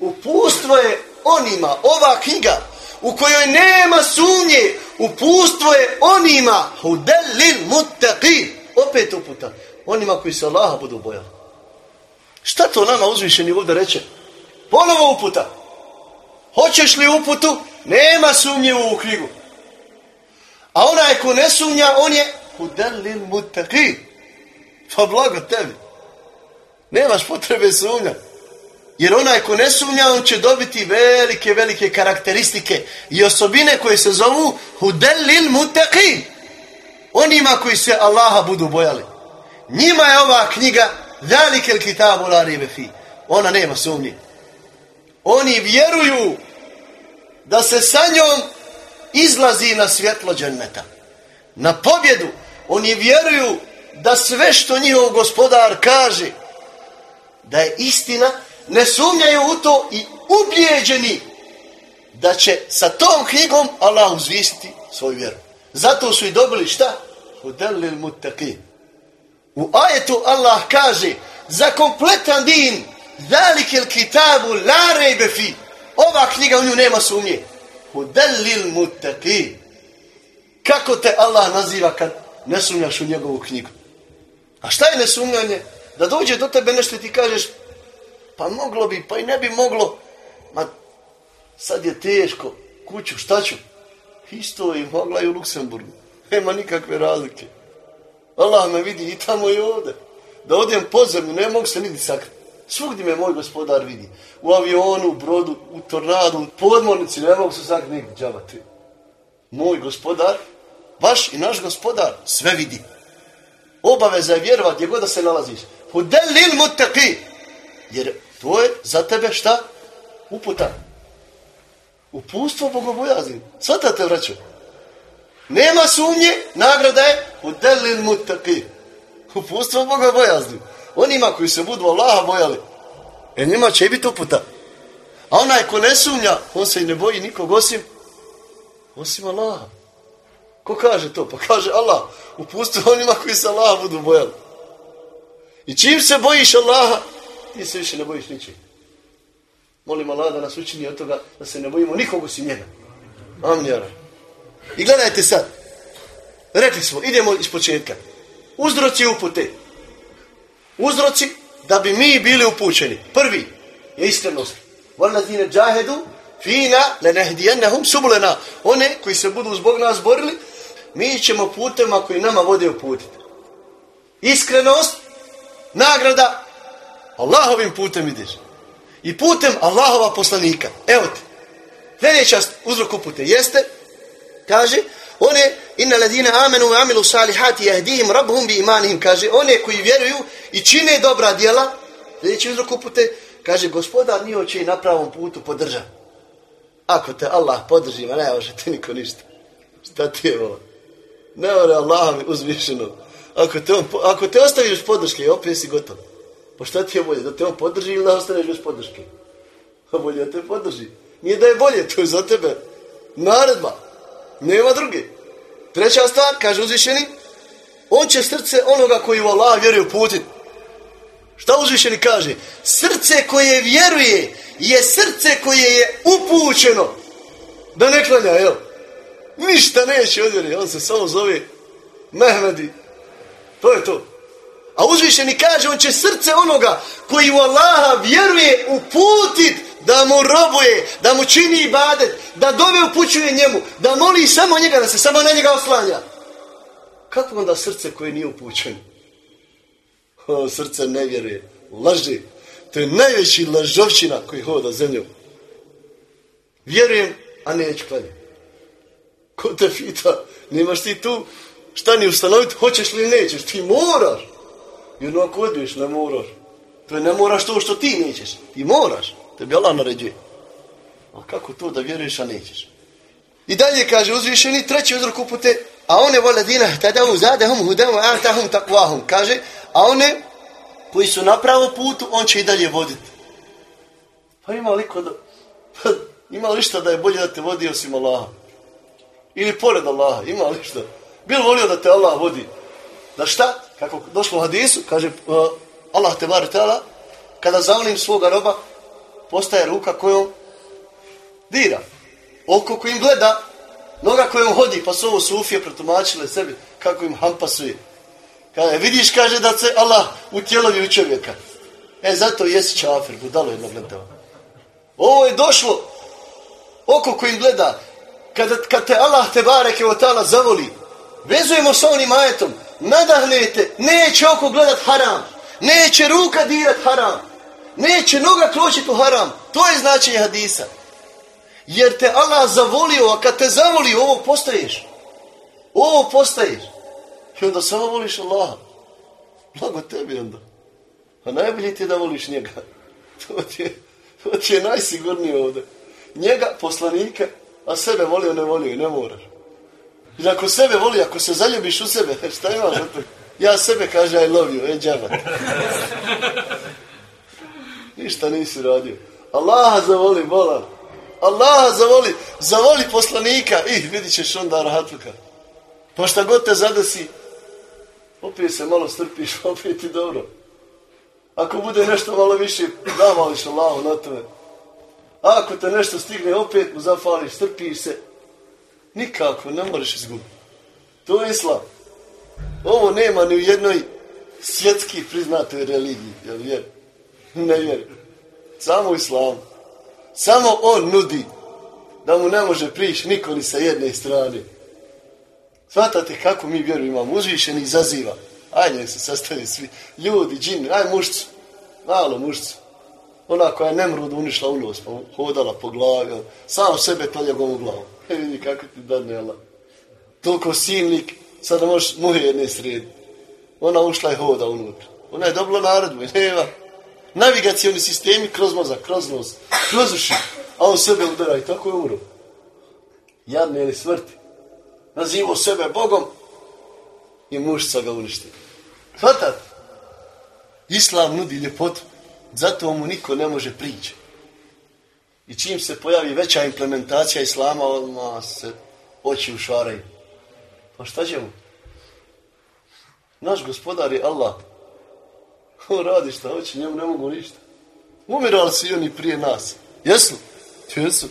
Upustvo je onima, ova knjiga, u kojoj nema sumnje, upustvo je onima, hudellil muttaqin. Opet uputa, onima koji se Allaha budu bojali. Šta to nama uzvišeni ovdje reče? Ponovo uputa. Hoćeš li uputu? Nema sumnje u knjigu. A onaj ko ne sumnja, on je hudellil muttaqin. Pa blago tebi. Nemaš potrebe sumnja. Jer onaj ko ne sumnja, on će dobiti velike, velike karakteristike i osobine koje se zovu hudellil muttaqin. Onima koji se Allaha budu bojali. Njima je ova knjiga Zalike kitabu la ribe fi. Ona nema sumnje. Oni vjeruju da se sa njom izlazi na svjetlo dženneta. Na pobjedu. Oni vjeruju da sve što njihov gospodar kaže da je istina, ne sumnjaju u to i ubijeđeni da će sa tom knjigom Allah uzvisiti svoju vjeru. Zato su i dobili šta? Hudelil muttaqin. U ajetu Allah kaže za kompletan din Zalike kitabu la rejbe fi. Ova knjiga u nju nema sumnje. Hudellil muttaqi. Kako te Allah naziva kad ne sumnjaš u njegovu knjigu? A šta je nesumnjanje? Da dođe do tebe nešto ti kažeš pa moglo bi, pa i ne bi moglo. Ma sad je teško. Kuću, šta ću? Isto i mogla i u Luksemburgu. Nema nikakve razlike. Allah me vidi i tamo i ovdje. Da odijem po zemlju, ne mogu se niti sakriti. Svugdje me moj gospodar vidi. U avionu, u brodu, u tornadu, u podmornici, ne mogu se sakriti negdje džabati. Moj gospodar, vaš i naš gospodar, sve vidi. Obaveza je vjerovat gdje god da se nalaziš. Hudelil mutaki. Jer to je za tebe šta? Uputa. Upustvo bogobojazni. Svatate vraću. Nema sumnje, nagrada je Hudelil mutaki. Upustvo bogobojazni. Onima koji se budu Allaha bojali, e njima će biti uputa. A onaj ko ne sumnja, on se i ne boji nikog osim, osim Allaha. Ko kaže to? Pa kaže Allah, upusti onima koji se Allaha budu bojali. I čim se bojiš Allaha, ti se više ne bojiš ničeg. Molim Allah da nas učini od toga da se ne bojimo nikog osim njega. Amin. I gledajte sad. Rekli smo, idemo iz početka. Uzroci upute. Uzroci da bi mi bili upućeni. Prvi je iskrenost. Valladine džahedu fina lenehdijennehum subulena. One koji se budu zbog nas borili, mi ćemo putema koji nama vode uputiti. Iskrenost, nagrada, Allahovim putem ideš. I putem Allahova poslanika. Evo ti. Sljedeća uzrok upute jeste, kaže, One, inna ladina amenu wa amilu salihati jahdihim rabhum bi imanihim, kaže, one koji vjeruju i čine dobra djela, sljedeći uzrok upute, kaže, gospodar njihov će i na pravom putu podržati. Ako te Allah podrži, ma ne može ti niko ništa. Šta ti je ovo? Ne mora Allah mi uzvišeno. Ako te, on, ako te ostaviš podrške, opet si gotov. Pa šta ti je bolje, da te on podrži ili da ostaneš bez podrške? A [laughs] bolje da te podrži. Nije da je bolje, to je za tebe naredba. Nema druge. Treća stvar, kaže uzvišeni, on će srce onoga koji u Allah vjeruje uputit. Šta uzvišeni kaže? Srce koje vjeruje je srce koje je upućeno. Da ne klanja, jel? Ništa neće odvjeri, on se samo zove Mehmedi. To je to. A uzvišeni kaže, on će srce onoga koji u Allaha vjeruje uputit da mu robuje, da mu čini ibadet, da dove upućuje njemu, da moli samo njega, da se samo na njega oslanja. Kako onda srce koje nije upućeno? O, srce ne vjeruje, laži. To je najveći lažovčina koji hoda zemljom. Vjerujem, a neću klanjati. Ko te pita, nemaš ti tu šta ni ustanoviti, hoćeš li nećeš, ti moraš. Jer no ako odbiješ, ne moraš. To ne moraš to što ti nećeš, ti moraš. Tebi Allah naređuje. A kako to da vjeruješ, a nećeš? I dalje kaže uzvišeni, treći uzrok upute, a one voladina tadavu zadahum a atahum takvahum. Kaže, a one koji su na pravom putu, on će i dalje voditi. Pa ima li kod... ima li šta da je bolje da te vodi osim Allaha? Ili pored Allaha, ima li šta? Bil volio da te Allah vodi? Da šta? Kako došlo u hadisu, kaže uh, Allah te bar kada zavolim svoga roba, postaje ruka kojom dira. Oko kojim gleda, noga kojom hodi, pa su ovo sufije protumačile sebi, kako im hampasuje. Kaže, vidiš, kaže da se Allah u tjelovi u čovjeka. E, zato jesi čafer, budalo jedno gledao. Ovo je došlo, oko kojim gleda, kada, kad te Allah te bareke o tala zavoli, vezujemo sa onim ajetom, nadahnete, neće oko gledat haram, neće ruka dirat haram, neće noga kročiti u haram. To je značenje hadisa. Jer te Allah zavolio, a kad te zavoli, ovo postaješ. Ovo postaješ. I onda samo voliš Allaha. Blago tebi onda. A najbolje ti je da voliš njega. [laughs] To ti je, to ti je najsigurnije ovdje. Njega, poslanika, a sebe volio, ne volio i ne moraš. I ako sebe voli, ako se zaljubiš u sebe, [laughs] šta imaš? Ja sebe kaže I love you, e džabat. Ništa nisi radio. Allaha zavoli, bolan. Allaha zavoli, zavoli poslanika. I vidit ćeš onda rahatluka. Pa šta god te zadesi, opet se malo strpiš, [laughs] opet ti dobro. Ako bude nešto malo više, da mališ Allahu na tome. Ako te nešto stigne, opet mu zafališ, strpiš se. Nikako, ne moraš izgubiti. To je islam. Ovo nema ni u jednoj svjetski priznatoj religiji, jel vjer? [laughs] Ne vjer. Samo u islamu. Samo on nudi da mu ne može prići niko ni sa jedne strane. Svatate kako mi vjeru imamo, uzvišeni izaziva. Ajde, nek se sastavi svi. Ljudi, džini, aj mušcu. Malo mušcu. Ona koja je nemrudu unišla u nos, pa hodala po glavi. Sam sebe toljegom u glavu. E vidi kako ti dadne Allah. Toliko silnik, sada možeš muhe jedne sredi. Ona ušla i hoda unutra. Ona je dobila naredbu, nema. Navigacioni sistemi kroz mozak, kroz nos, kroz uši. A on sebe udara i tako je umro. Jadne ili smrti. Nazivo sebe Bogom i mušca ga uništi. Hvatat? Islam nudi ljepotu. Zato mu niko ne može prići. I čim se pojavi veća implementacija Islama, odmah se oči ušaraju. Pa šta ćemo? Naš gospodar je Allah. On radi šta hoće, njemu ne mogu ništa. Umirali su i oni prije nas. Jesu? Jesu.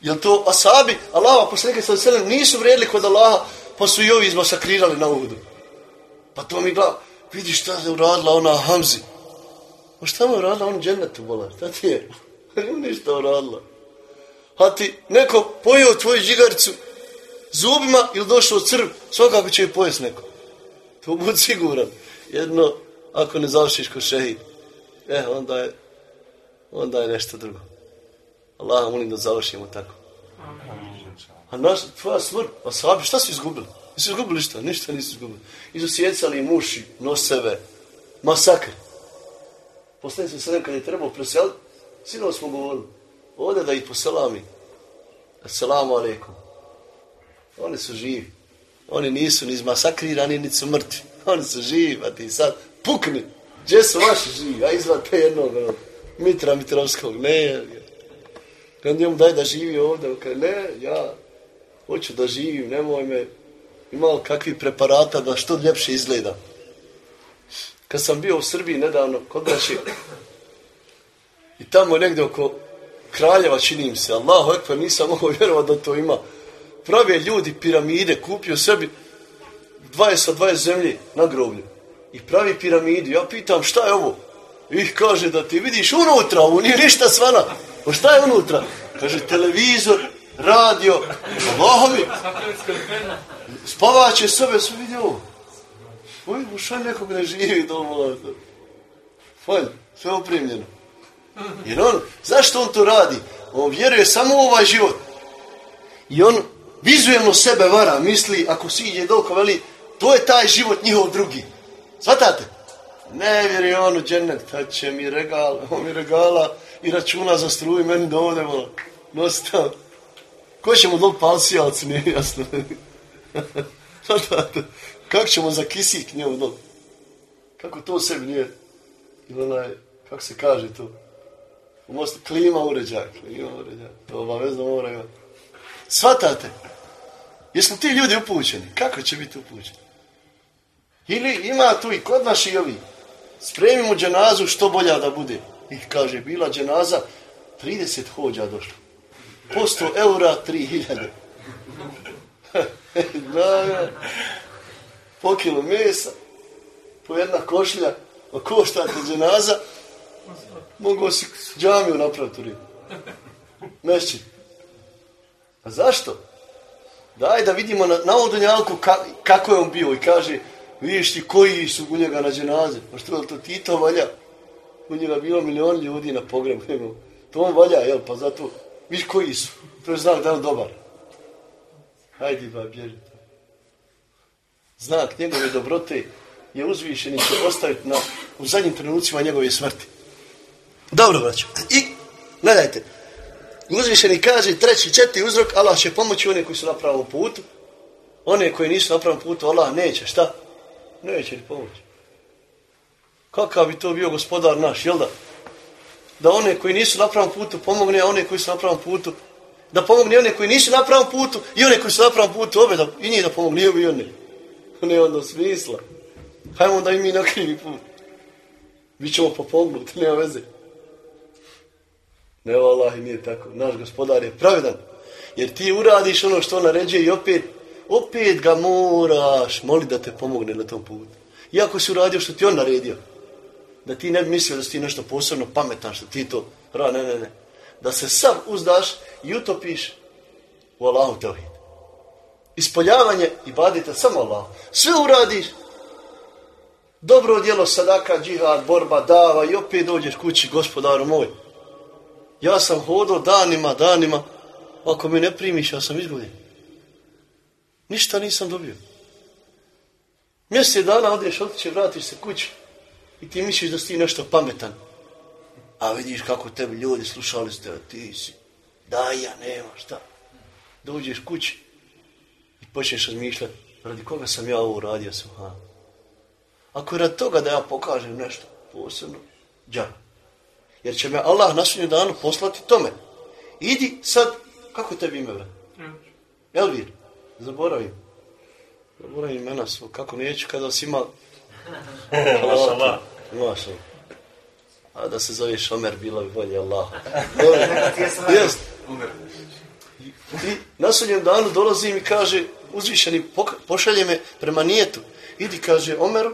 Jel to asabi, Allaha poslanika sa selem nisu vrijedili kod Allaha, pa su i ovi izmasakrirali na uvodu. Pa to mi gleda, vidi šta je uradila ona Hamzi. Pa šta mu uradila on džennetu, bola? Šta ti je? [laughs] Ništa uradila. A ti neko pojeo tvoju džigaricu zubima ili došao crv, svakako će je pojesti neko. To budi siguran. Jedno, ako ne završiš ko šehid, e, onda je, onda je nešto drugo. Allah molim da završimo tako. A naš, tvoja smrt, a sahabi, šta su izgubili? Nisu izgubili šta? Ništa nisu izgubili. Izosjecali muši, noseve, masakr. Posljednji se sedem kad je trebao preseliti, sinoć smo govorili, ovdje da ih poselami. Assalamu alaikum. Oni su živi. Oni nisu ni izmasakrirani, ni su mrtvi. Oni su živi, a ti sad pukni. Gdje su vaši živi? A izvate jednog, ono, Mitra Mitrovskog. Ne, kad njemu daj da živi ovdje, on ne, ja hoću da živim, nemoj me, ima li kakvih preparata da što ljepše izgleda. Kad sam bio u Srbiji nedavno, kod braće, i tamo negdje oko Kraljeva čini im se, Allahu ekber, nisam mogao vjerovati da to ima. Prave ljudi piramide, kupio sebi 20 od 20 zemlje na groblju. I pravi piramidu. Ja pitam šta je ovo? I kaže da ti vidiš unutra, ovo nije ništa svana. Pa šta je unutra? Kaže televizor, radio, Allahovi. Spavaće sobe, su vidio ovo. Oj, šta nekog ne živi doma. Falj, sve opremljeno. Jer on, zašto on to radi? On vjeruje samo u ovaj život. I on vizuelno sebe vara, misli, ako si ide dolko, veli, to je taj život njihov drugi. Svatate? Ne vjeruje on u džennet, tad će mi regal, [laughs] on mi regala i računa za struju, meni do ovdje, vola. Nosta. Ko će mu dol palsijalci, nije jasno. [laughs] Svatate? Kako ćemo za kisik njemu dol? Kako to sebi nije? Ili onaj, kako se kaže to? Most, klima uređaj, klima uređaj. To obavezno mora imati. Svatate? Jesmo ti ljudi upućeni? Kako će biti upućeni? Ili ima tu i kod naši ovi. Spremimo dženazu što bolja da bude. I kaže, bila dženaza, 30 hođa došlo. Po 100 eura, 3000. [laughs] da, po kilo mesa, po jedna košlja, a košta te dženaza, mogu si džamiju napraviti u. Mešći. A zašto? Daj da vidimo na, na ovom ka, kako je on bio i kaže, vidiš ti koji su u njega na dženaze. Pa što to Tito valja? U njega bilo milion ljudi na pogrebu. [laughs] To on valja, jel? Pa zato, viš koji su. To je znak da je dobar. Hajdi ba, bježi. Znak njegove dobrote je uzvišeni će ostaviti na, u zadnjim trenucima njegove smrti. Dobro, braćo. I, gledajte, uzvišeni kaže treći, četiri uzrok, Allah će pomoći one koji su na pravom putu, one koji nisu na pravom putu, Allah neće, šta? Neće pomoći. Kakav bi to bio gospodar naš, jel da? Da one koji nisu na pravom putu pomogne, a one koji su na pravom putu, da pomogne one koji nisu na pravom putu i one koji su na pravom putu, obe da, i njih da pomogne, i one. [laughs] Ne onda smisla. Hajmo onda i mi na krivi put. Mi ćemo popognuti, nema veze. Ne, Allah, nije tako. Naš gospodar je pravedan. Jer ti uradiš ono što naređuje i opet, opet ga moraš moliti da te pomogne na tom putu. Iako si uradio što ti on naredio. Da ti ne bi mislio da si ti nešto posebno pametan što ti to radi. Ne, ne, ne. Da se sam uzdaš i utopiš u Allahu tevhid. Ispoljavanje i badite samo Allah. Sve uradiš. Dobro djelo, sadaka, džihad, borba, dava i opet dođeš kući, gospodaru moj. Ja sam hodao danima, danima, ako me ne primiš, ja sam izgubljen. Ništa nisam dobio. Mjesec dana odeš, otiće, vratiš se kući i ti misliš da si nešto pametan. A vidiš kako tebi ljudi slušali ste, ti si, da ja, nema, šta. Dođeš kući i počneš razmišljati, radi koga sam ja ovo uradio, suha. Ako je radi toga da ja pokažem nešto posebno, džan. Jer će me Allah na sudnjem danu poslati tome. Idi sad, kako tebi ime, vrat? Elvir. Zaboravim. Zaboravim imena svog. Kako neću kada si ima... [laughs] Mašallah. Mašallah. A da se zoveš Omer, bilo bi bolje Allah. [laughs] Jest. I na sudnjem danu dolazim i kaže, uzvišeni pošalje me prema nijetu. Idi, kaže, Omer,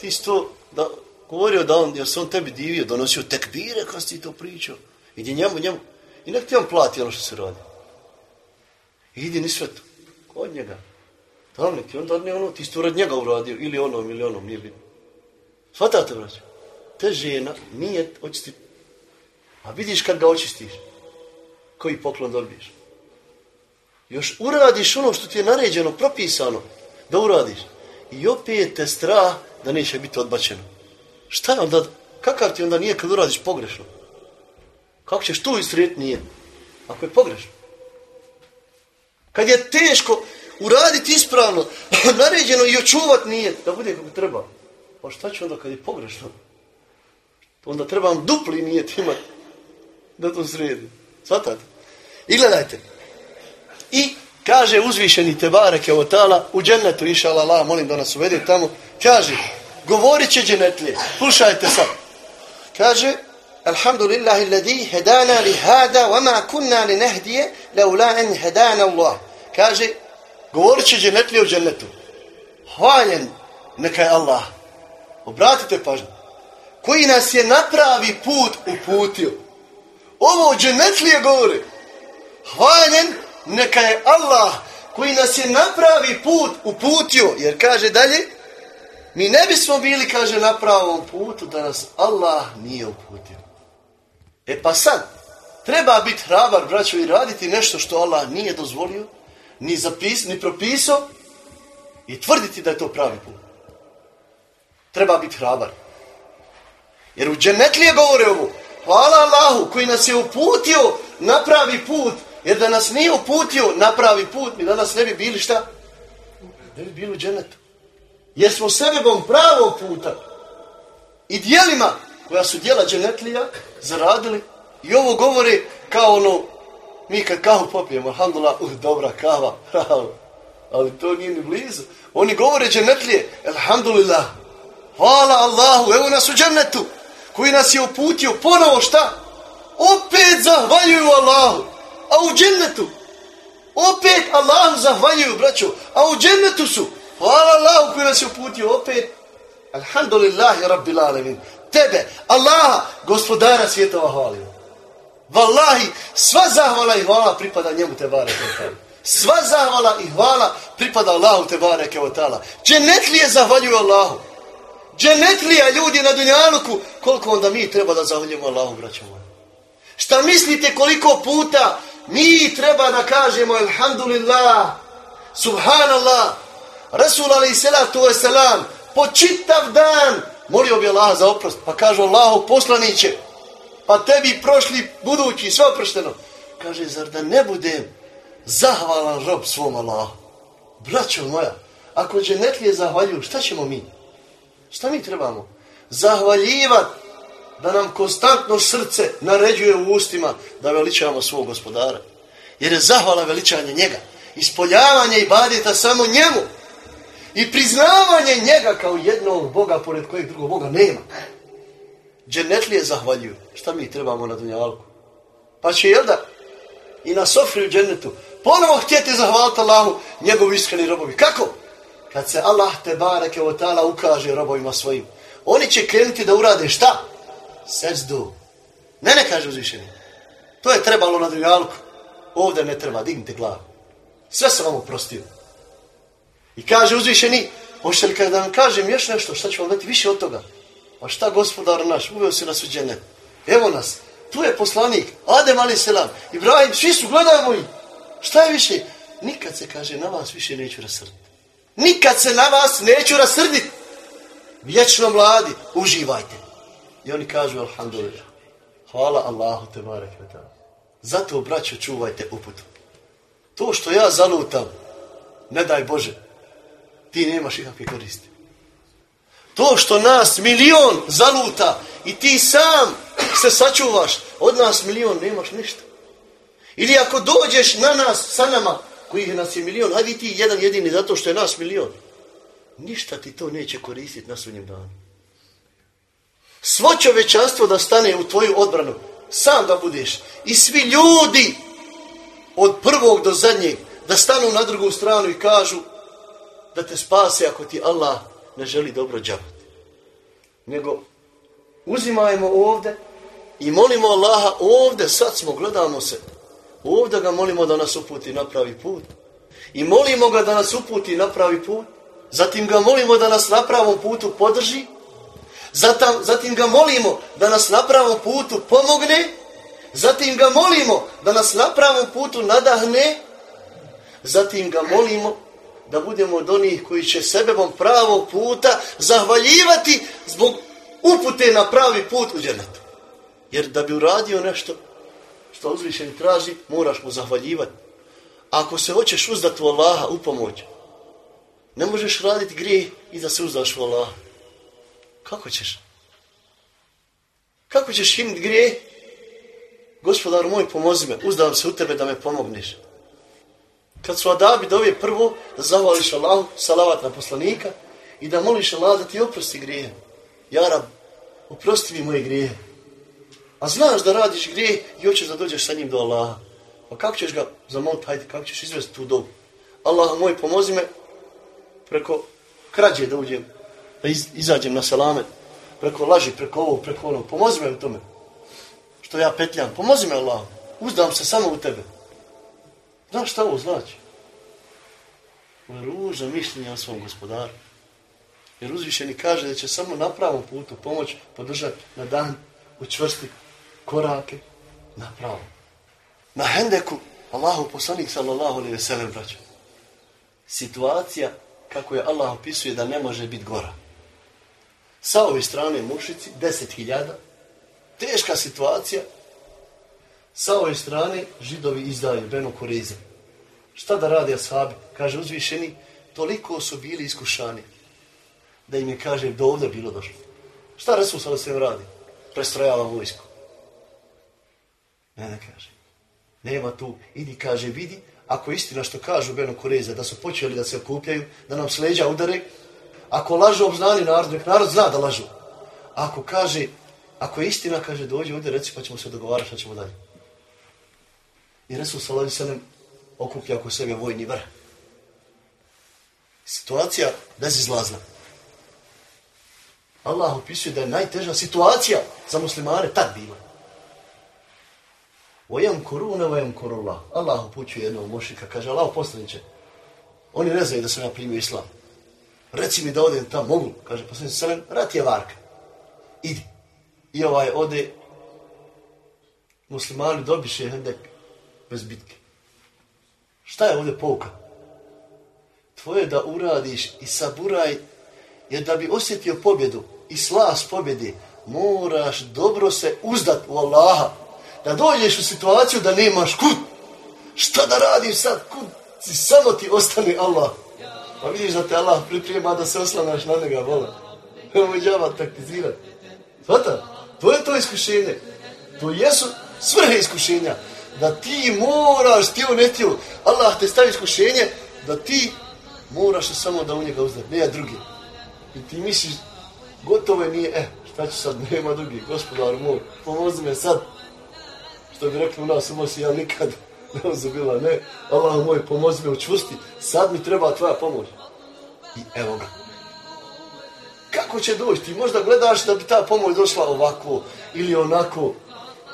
ti si to da, govorio da on, jer se on tebi divio, donosio tekbire kad si ti to pričao. Idi njemu, njemu. I nek ti on plati ono što se radi. Idi ni svetu. Kod njega. Li ti on dadne ono, ti si rad njega uradio, ili onom, ili onom, bitno. Svatate, braću? Te žena nije očisti. A vidiš kad ga očistiš, koji poklon dobiješ. Još uradiš ono što ti je naređeno, propisano, da uradiš. I opet te strah da neće biti odbačeno. Šta je onda, kakav ti onda nije kad uradiš pogrešno? Kako ćeš tu istrijeti nije? Ako je pogrešno. Kad je teško uraditi ispravno, [laughs] naređeno i očuvat nije, da bude kako treba. Pa šta će onda kad je pogrešno? Onda trebam dupli nijet imati da to sredi. Svatate? I gledajte. I kaže uzvišeni Tebare Keotala u džennetu, Allah, molim da nas uvede tamo, kaže, govorit će džennetlije. Slušajte sad. Kaže, Alhamdulillahi alladhi hedana li hada wa ma kunna li nehdije laula en hedana Allah. Kaže, govorit će džennetlije u džennetu. Hvaljen neka je Allah. Obratite pažnju. Koji nas je napravi put uputio. Ovo dženetlije govori. Hvaljen neka je Allah koji nas je napravi put uputio. Jer kaže dalje, mi ne bismo bili, kaže, na pravom putu da nas Allah nije uputio. E pa sad, treba biti hrabar, braćo, i raditi nešto što Allah nije dozvolio, ni, zapis, ni propisao i tvrditi da je to pravi put. Treba biti hrabar. Jer u dženetlije govore ovo. Hvala Allahu koji nas je uputio na pravi put. Jer da nas nije uputio na pravi put, mi danas ne bi bili šta? Ne bi bili u dženetu. Jer smo sebebom pravog puta i dijelima koja su dijela dženetlija zaradili. I ovo govore kao ono, mi kad kahu popijemo, alhamdulillah, uh, dobra kava, [laughs] bravo. Ali to nije ni blizu. Oni govore dženetlije, alhamdulillah, hvala Allahu, evo nas u džennetu koji nas je uputio ponovo šta? Opet zahvaljuju Allahu. A u džennetu. Opet Allahu zahvaljuju, braćo. A u džennetu su. Hvala Allahu koji nas je uputio opet. Alhamdulillahi rabbil alamin. Tebe, Allaha, gospodara svjetova hvalio. Wallahi, sva zahvala i hvala pripada njemu te bare Sva zahvala i hvala pripada Allahu te bareke o ta'ala. Džennetlije zahvaljuju Allahu. Dženetlija ljudi na Dunjaluku, koliko onda mi treba da zahvaljujemo Allahu, braćo. Šta mislite koliko puta mi treba da kažemo Alhamdulillah, Subhanallah, Rasul salatu wasalam, po čitav dan molio bi Allah za oprost, pa kažu Allahu poslaniće, pa tebi prošli budući, sve oprošteno. Kaže, zar da ne budem zahvalan rob svom Allahu? Braćo moja, ako dženetlije zahvaljuju, šta ćemo mi? Šta mi trebamo? Zahvaljivati da nam konstantno srce naređuje u ustima da veličavamo svog gospodara. Jer je zahvala veličanje njega. Ispoljavanje i badita samo njemu. I priznavanje njega kao jednog Boga pored kojeg drugog Boga nema. Dženetlije zahvaljuju. Šta mi trebamo na dunjalku? Pa će jel da? I na sofri u džennetu. Ponovo htjeti zahvaliti Allahu njegovi iskreni robovi. Kako? kad se Allah te bareke o ta'ala ukaže robovima svojim, oni će krenuti da urade šta? Seđdu. Ne, ne kaže uzvišeni. To je trebalo na dunjalku. Ovdje ne treba, dignite glavu. Sve sam vam oprostio. I kaže uzvišeni, hoćete li kada vam kažem još nešto, šta ću vam dati više od toga? Pa šta gospodar naš, uveo si nas u džene. Evo nas, tu je poslanik, Adem ali selam, Ibrahim, svi su, gledajmo ih. Šta je više? Nikad se kaže, na vas više neću rasrti. Nikad se na vas neću rasrditi. Vječno mladi, uživajte. I oni kažu, alhamdulillah, hvala Allahu te barek Zato, braćo, čuvajte uputu. To što ja zalutam, ne daj Bože, ti nemaš ikakve koristi. To što nas milion zaluta i ti sam se sačuvaš, od nas milion nemaš ništa. Ili ako dođeš na nas, sa nama, kojih nas je milion, hajde ti jedan jedini zato što je nas milion. Ništa ti to neće koristiti na sunjem danu. Svo čovečanstvo da stane u tvoju odbranu, sam da budeš. I svi ljudi od prvog do zadnjeg da stanu na drugu stranu i kažu da te spase ako ti Allah ne želi dobro džavati. Nego uzimajmo ovdje i molimo Allaha ovdje, sad smo, gledamo se, Ovdje ga molimo da nas uputi na pravi put. I molimo ga da nas uputi na pravi put. Zatim ga molimo da nas na pravom putu podrži. Zatim, zatim ga molimo da nas na pravom putu pomogne. Zatim ga molimo da nas na pravom putu nadahne. Zatim ga molimo da budemo od onih koji će sebebom pravog puta zahvaljivati zbog upute na pravi put u dženetu. Jer da bi uradio nešto što uzvišeni traži, moraš mu zahvaljivati. Ako se hoćeš uzdati u Allaha u pomoć, ne možeš raditi grijeh i da se uzdaš u Allaha. Kako ćeš? Kako ćeš činiti grijeh? Gospodar moj, pomozi me, uzdam se u tebe da me pomogneš. Kad su adabi dove prvo, da zahvališ Allahu, salavat na poslanika i da moliš Allah da ti oprosti grije. Ja rab, oprosti mi moje grije. A znaš da radiš grije i hoćeš da dođeš sa njim do Allaha. Pa kako ćeš ga zamoliti, hajde, kako ćeš izvesti tu dobu? Allah moj, pomozi me preko krađe da uđem, da iz, izađem na salamet, preko laži, preko ovog, preko onog. Pomozi me u tome. Što ja petljam. Pomozi me Allah. Uzdam se samo u tebe. Znaš šta ovo znači? Ovo je ružno mišljenje o svom gospodaru. Jer uzvišeni kaže da će samo na pravom putu pomoć podržati na dan učvrsti korake na pravom. Na hendeku Allahu poslanik sallallahu alaihi ve sellem braćo. Situacija kako je Allah opisuje da ne može biti gora. Sa ove strane mušici, deset hiljada, teška situacija, sa ove strane židovi izdaju Benu Kurize. Šta da radi ashabi? Kaže uzvišeni, toliko su bili iskušani da im je, kaže, do ovdje bilo došlo. Šta Resul sada sve radi? Prestrojava vojsku. Ne, ne kaže. Nema tu. Idi, kaže, vidi, ako je istina što kažu Beno Kureze, da su počeli da se okupljaju, da nam sleđa udare, ako lažu obznani narod, nek narod zna da lažu. Ako kaže, ako je istina, kaže, dođe ovdje, reci pa ćemo se dogovarati šta ćemo dalje. I Resul Salavi Selem okuplja oko sebe vojni vrh. Situacija bezizlazna. Allah opisuje da je najteža situacija za muslimane tad bila. Vajam koruna, vajam korullah. Allah upućuje jednog mošika, kaže Allah poslaniće. Oni ne znaju da sam ja primio islam. Reci mi da odem tamo, mogu. Kaže poslaniće Selem, rat je varka. Idi. I ovaj ode, muslimani dobiše hendek bez bitke. Šta je ovdje pouka? Tvoje da uradiš i saburaj, jer da bi osjetio pobjedu i slas pobjede, moraš dobro se uzdat u Allaha. Da dođeš u situaciju da nemaš kud. Šta da radiš sad? Kud? Si samo ti ostane Allah. Pa vidiš da te Allah priprema da se oslanaš na njega, vola. Evo džava taktizirati. Svata, to je to iskušenje. To jesu svrhe iskušenja. Da ti moraš, ti ne htio, Allah te stavi iskušenje, da ti moraš samo da u njega uzdati, ne drugi. I ti misliš, gotovo je nije, eh, šta ću sad, [laughs] nema drugi, gospodar moj, pomozi me sad. Što bi rekli u nas, si ja nikad ne uzubila, ne, Allah moj, pomozi me učvrsti, sad mi treba tvoja pomoć. I evo ga. Kako će doći? Ti možda gledaš da bi ta pomoć došla ovako ili onako,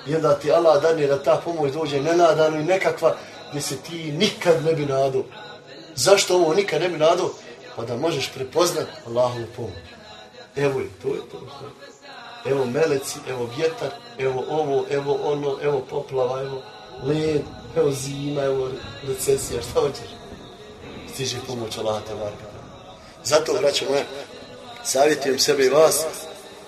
i onda ti Allah dane da ta pomoć dođe nenadano i nekakva gdje se ti nikad ne bi nadao. Zašto ovo nikad ne bi nadao? Pa da možeš prepoznat Allahovu pomoć. Evo je, to je to. Evo meleci, evo vjetar, evo ovo, evo ono, evo poplava, evo led, evo zima, evo recesija, šta hoćeš? Stiže pomoć Allaha te varka. Zato, braćo moje, savjetujem sebe i vas,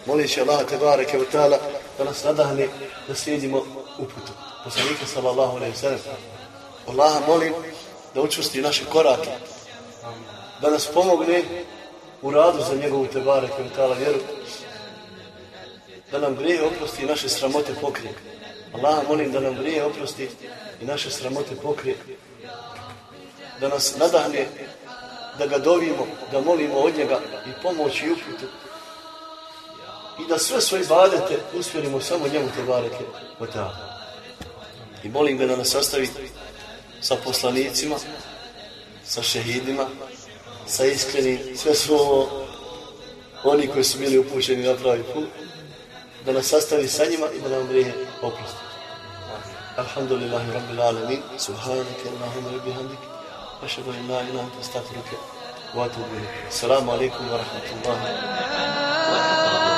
molići Allaha te bareke u ta'ala da nas nadahne da slijedimo uputu. Poslanika sallallahu alaihi sallam. Allaha molim da učvrsti naše korake, da nas pomogne u radu za njegovu te bareke u ta'ala vjeru, da nam grije oprosti i naše sramote pokrije. Allaha molim da nam grije oprosti i naše sramote pokrije. Da nas nadahne da ga dovimo, da molimo od njega i pomoć i uputu i da sve svoje ibadete usmjerimo samo njemu te bareke. Pa I molim ga da nas sastavi sa poslanicima, sa šehidima, sa iskrenim, sve su ovo oni koji su bili upućeni na pravi put, da nas sastavi sa njima i da nam grije oprosti. Alhamdulillahi Rabbil Alamin, Subhanaka, Allahumma Rabbi Hamdik,
Ašadu ilaha ilaha te stakruke, Salamu alaikum wa
rahmatullahi.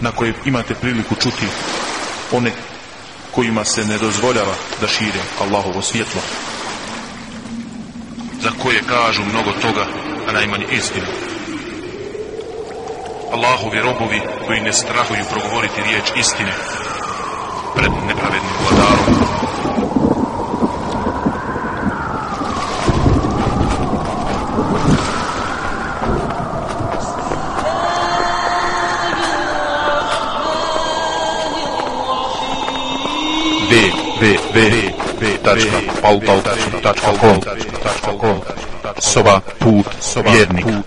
na kojem imate priliku čuti one kojima se ne dozvoljava da šire Allahovo svjetlo. Za koje kažu mnogo toga, a najmanje istinu. Allahovi robovi koji ne strahuju progovoriti riječ istine pred nepravednim vladarom. www.pautal.com Soba put vjernika